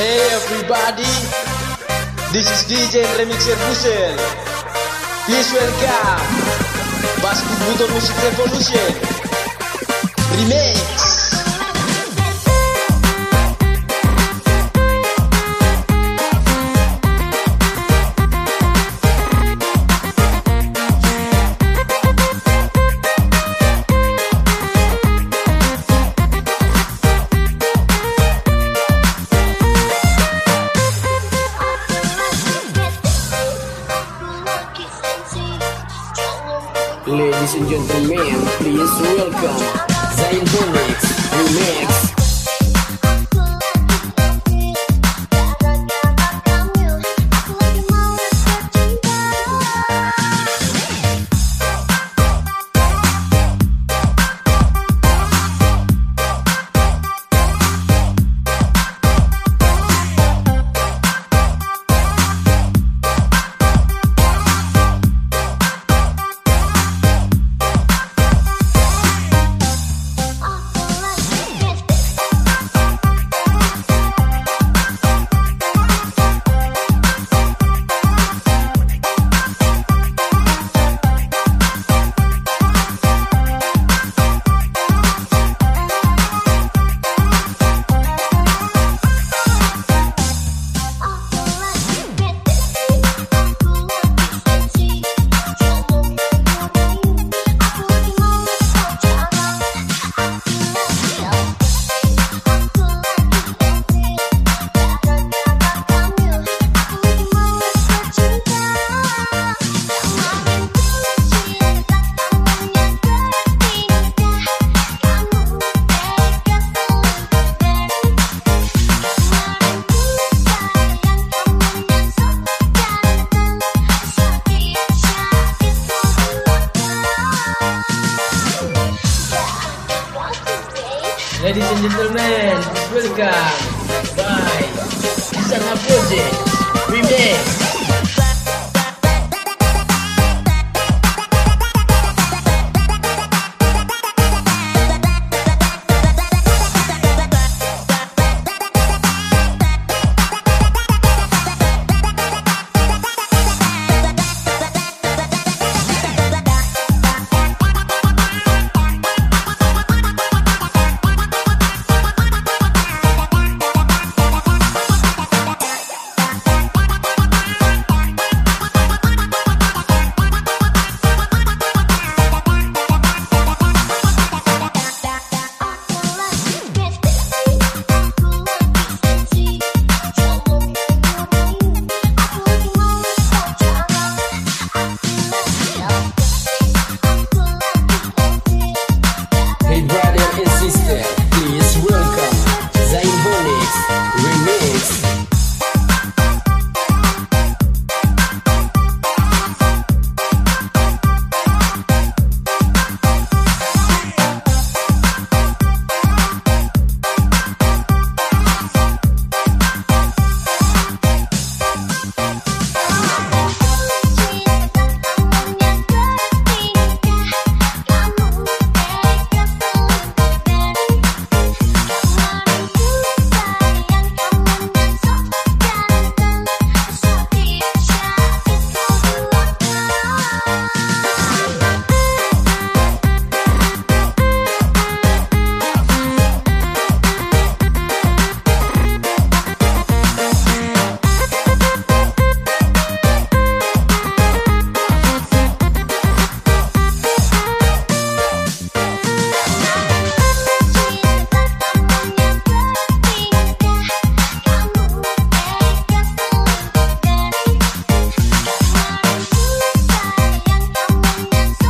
everybody. This is DJ Remixer Busel. Please welcome Bass Buton Music Revolution. Remix. Ladies and gentlemen, please welcome Zain Remix Ladies and gentlemen, welcome. By Isang Project. Remix.